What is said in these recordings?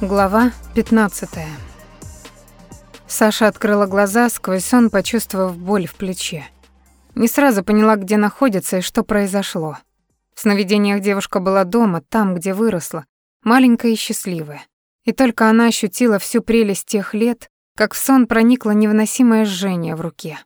Глава 15. Саша открыла глаза, сквозь сон почувствовав боль в плече. Не сразу поняла, где находится и что произошло. В сновидениях девушка была дома, там, где выросла, маленькая и счастливая. И только она ощутила всю прелесть тех лет, как в сон проникло невыносимое жжение в руке.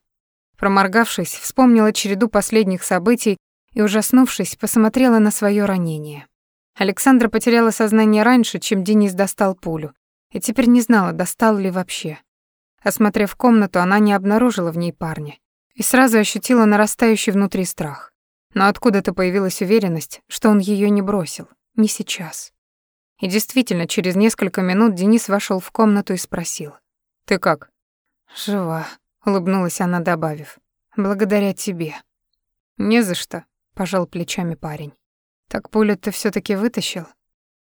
Проморгавшись, вспомнила череду последних событий и, ужаснувшись, посмотрела на свое ранение. Александра потеряла сознание раньше, чем Денис достал пулю, и теперь не знала, достал ли вообще. Осмотрев комнату, она не обнаружила в ней парня и сразу ощутила нарастающий внутри страх. Но откуда-то появилась уверенность, что он ее не бросил, не сейчас. И действительно, через несколько минут Денис вошел в комнату и спросил. «Ты как?» «Жива», — улыбнулась она, добавив. «Благодаря тебе». «Не за что», — пожал плечами парень. Так пулю ты все таки вытащил?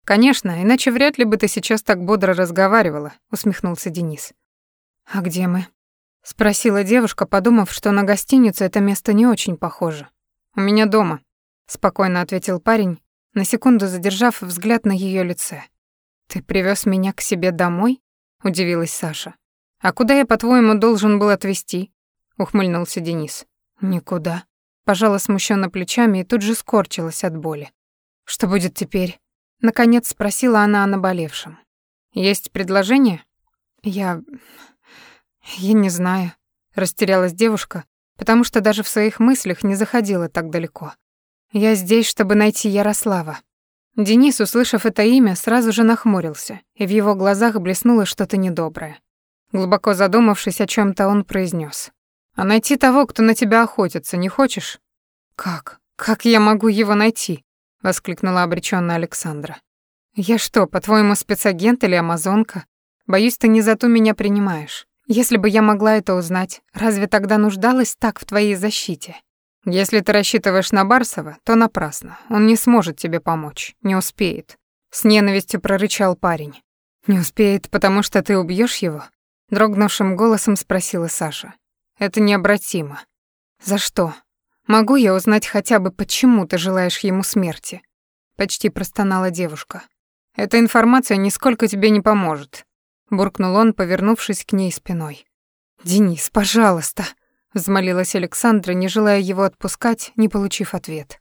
Конечно, иначе вряд ли бы ты сейчас так бодро разговаривала, усмехнулся Денис. А где мы? спросила девушка, подумав, что на гостиницу это место не очень похоже. У меня дома, спокойно ответил парень, на секунду задержав взгляд на ее лице. Ты привез меня к себе домой? удивилась Саша. А куда я, по-твоему, должен был отвезти? ухмыльнулся Денис. Никуда. Пожала смущенно плечами и тут же скорчилась от боли. «Что будет теперь?» Наконец спросила она о наболевшем. «Есть предложение?» «Я... я не знаю», — растерялась девушка, потому что даже в своих мыслях не заходила так далеко. «Я здесь, чтобы найти Ярослава». Денис, услышав это имя, сразу же нахмурился, и в его глазах блеснуло что-то недоброе. Глубоко задумавшись о чем то он произнес: «А найти того, кто на тебя охотится, не хочешь?» «Как? Как я могу его найти?» воскликнула обречённая Александра. Я что, по-твоему, спецагент или амазонка? Боюсь, ты не за ту меня принимаешь. Если бы я могла это узнать, разве тогда нуждалась так в твоей защите? Если ты рассчитываешь на Барсова, то напрасно. Он не сможет тебе помочь, не успеет. С ненавистью прорычал парень. Не успеет, потому что ты убьёшь его? дрогнувшим голосом спросила Саша. Это необратимо. За что? Могу я узнать хотя бы, почему ты желаешь ему смерти? Почти простонала девушка. Эта информация нисколько тебе не поможет, буркнул он, повернувшись к ней спиной. Денис, пожалуйста, взмолилась Александра, не желая его отпускать, не получив ответ.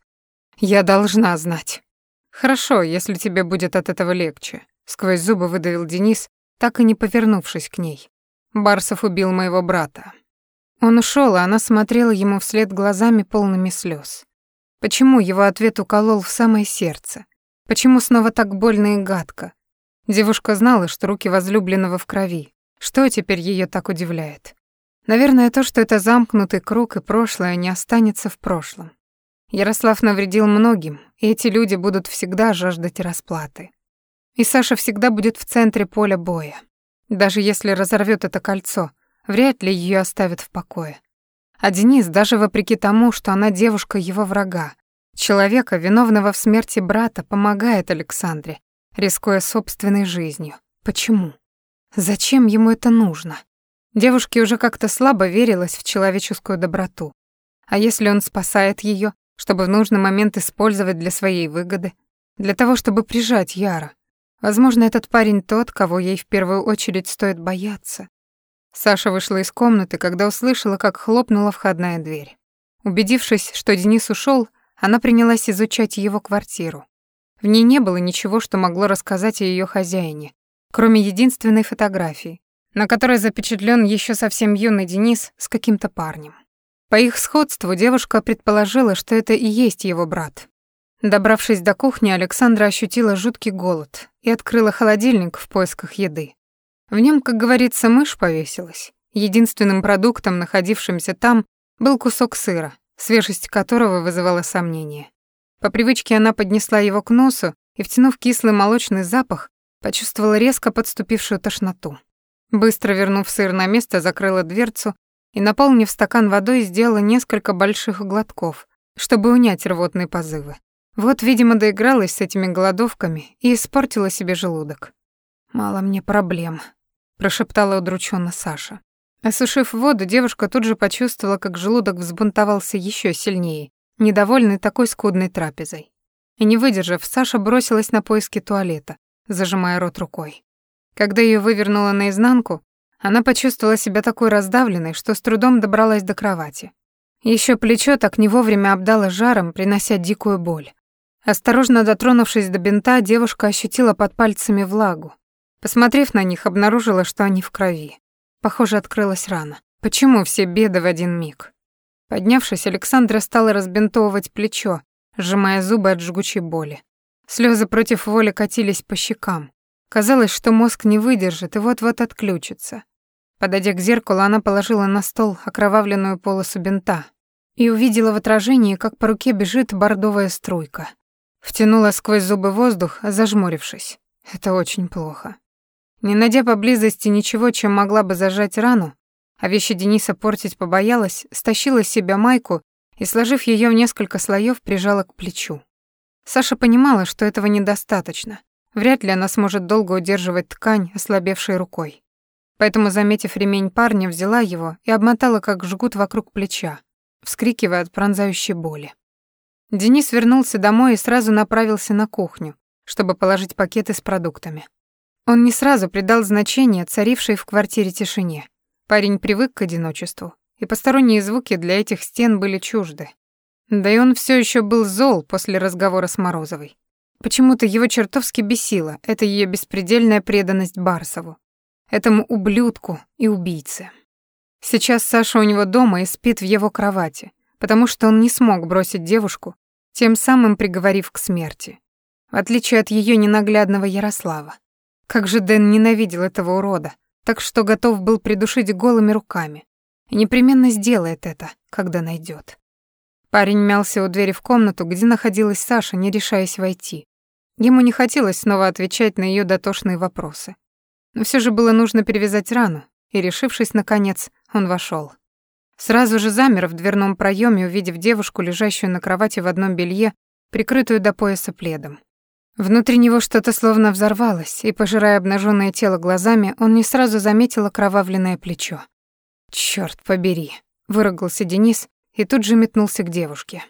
Я должна знать. Хорошо, если тебе будет от этого легче, сквозь зубы выдавил Денис, так и не повернувшись к ней. Барсов убил моего брата. Он ушел, а она смотрела ему вслед глазами полными слез. Почему его ответ уколол в самое сердце? Почему снова так больно и гадко? Девушка знала, что руки возлюбленного в крови. Что теперь ее так удивляет? Наверное, то, что это замкнутый круг, и прошлое не останется в прошлом. Ярослав навредил многим, и эти люди будут всегда жаждать расплаты. И Саша всегда будет в центре поля боя. Даже если разорвет это кольцо — Вряд ли ее оставят в покое. А Денис, даже вопреки тому, что она девушка его врага, человека, виновного в смерти брата, помогает Александре, рискуя собственной жизнью. Почему? Зачем ему это нужно? Девушке уже как-то слабо верилось в человеческую доброту. А если он спасает ее, чтобы в нужный момент использовать для своей выгоды, для того, чтобы прижать Яра? Возможно, этот парень тот, кого ей в первую очередь стоит бояться. Саша вышла из комнаты, когда услышала, как хлопнула входная дверь. Убедившись, что Денис ушел, она принялась изучать его квартиру. В ней не было ничего, что могло рассказать о ее хозяине, кроме единственной фотографии, на которой запечатлен еще совсем юный Денис с каким-то парнем. По их сходству девушка предположила, что это и есть его брат. Добравшись до кухни, Александра ощутила жуткий голод и открыла холодильник в поисках еды. В нем, как говорится, мышь повесилась. Единственным продуктом, находившимся там, был кусок сыра, свежесть которого вызывала сомнение. По привычке она поднесла его к носу и, втянув кислый молочный запах, почувствовала резко подступившую тошноту. Быстро вернув сыр на место, закрыла дверцу и, наполнив стакан водой, сделала несколько больших глотков, чтобы унять рвотные позывы. Вот, видимо, доигралась с этими голодовками и испортила себе желудок. «Мало мне проблем», прошептала удрученно Саша. Осушив воду, девушка тут же почувствовала, как желудок взбунтовался еще сильнее, недовольный такой скудной трапезой. И не выдержав, Саша бросилась на поиски туалета, зажимая рот рукой. Когда ее вывернуло наизнанку, она почувствовала себя такой раздавленной, что с трудом добралась до кровати. Еще плечо так не вовремя обдало жаром, принося дикую боль. Осторожно дотронувшись до бинта, девушка ощутила под пальцами влагу. Посмотрев на них, обнаружила, что они в крови. Похоже, открылась рана. Почему все беды в один миг? Поднявшись, Александра стала разбинтовывать плечо, сжимая зубы от жгучей боли. Слезы против воли катились по щекам. Казалось, что мозг не выдержит и вот-вот отключится. Подойдя к зеркалу, она положила на стол окровавленную полосу бинта и увидела в отражении, как по руке бежит бордовая струйка. Втянула сквозь зубы воздух, зажмурившись. Это очень плохо. Не найдя поблизости ничего, чем могла бы зажать рану, а вещи Дениса портить побоялась, стащила с себя майку и, сложив ее в несколько слоев, прижала к плечу. Саша понимала, что этого недостаточно. Вряд ли она сможет долго удерживать ткань, ослабевшей рукой. Поэтому, заметив ремень парня, взяла его и обмотала как жгут вокруг плеча, вскрикивая от пронзающей боли. Денис вернулся домой и сразу направился на кухню, чтобы положить пакеты с продуктами. Он не сразу придал значение царившей в квартире тишине. Парень привык к одиночеству, и посторонние звуки для этих стен были чужды. Да и он все еще был зол после разговора с Морозовой. Почему-то его чертовски бесило это ее беспредельная преданность Барсову, этому ублюдку и убийце. Сейчас Саша у него дома и спит в его кровати, потому что он не смог бросить девушку, тем самым приговорив к смерти. В отличие от ее ненаглядного Ярослава. Как же Дэн ненавидел этого урода, так что готов был придушить голыми руками. И непременно сделает это, когда найдет. Парень мялся у двери в комнату, где находилась Саша, не решаясь войти. Ему не хотелось снова отвечать на ее дотошные вопросы. Но все же было нужно перевязать рану, и, решившись наконец, он вошел. Сразу же замер в дверном проеме, увидев девушку, лежащую на кровати в одном белье, прикрытую до пояса пледом. Внутри него что-то словно взорвалось, и, пожирая обнаженное тело глазами, он не сразу заметил окровавленное плечо. «Чёрт побери!» — выругался Денис и тут же метнулся к девушке.